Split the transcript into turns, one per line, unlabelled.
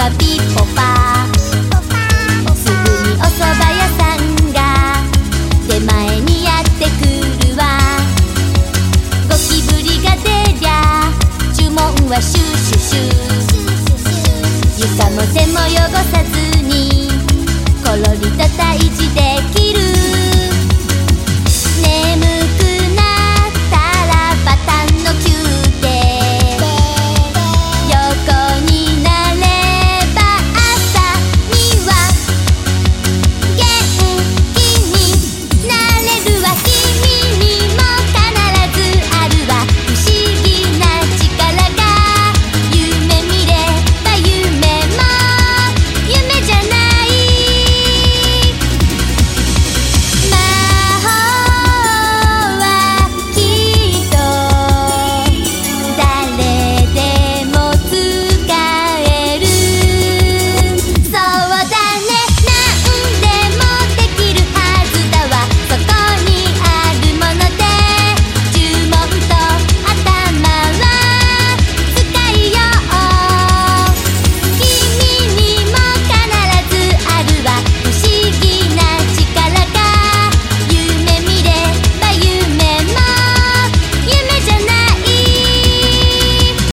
はピッポパすぐにおそば屋さんが出前にやってくるわ。ゴキブリが出りゃ注文はシュシュシュ床も手も汚さ